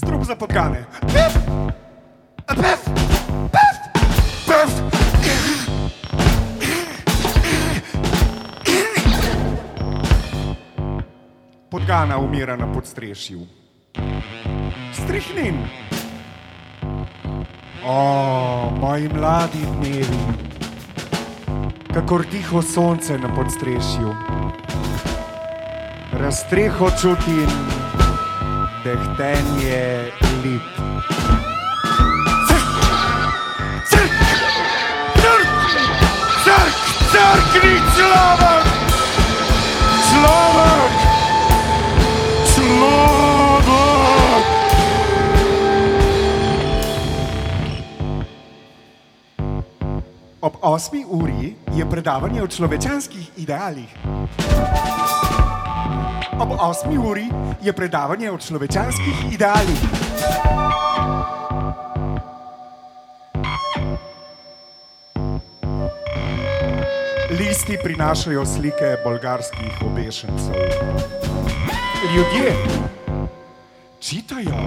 Zdrób zapotkany. Pef! Pef! Pef! Pef! Podgana umira na podstrešju. Strihnin. O, moji mladi dnevi, kakor tiho sonce na podstrešju. Razstreho čutim dehtenje lip. Crkni človek! Človek! Človek! Ob 8. uri je predavanje o človečanskih idealih. Ob 8. uri je predavanje o človečanskih idealih. Listi prinašajo slike bolgarskih obešencev. Ljudje čitajo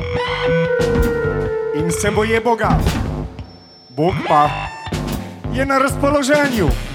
in se boje Boga. Bog pa je na razpoloženju.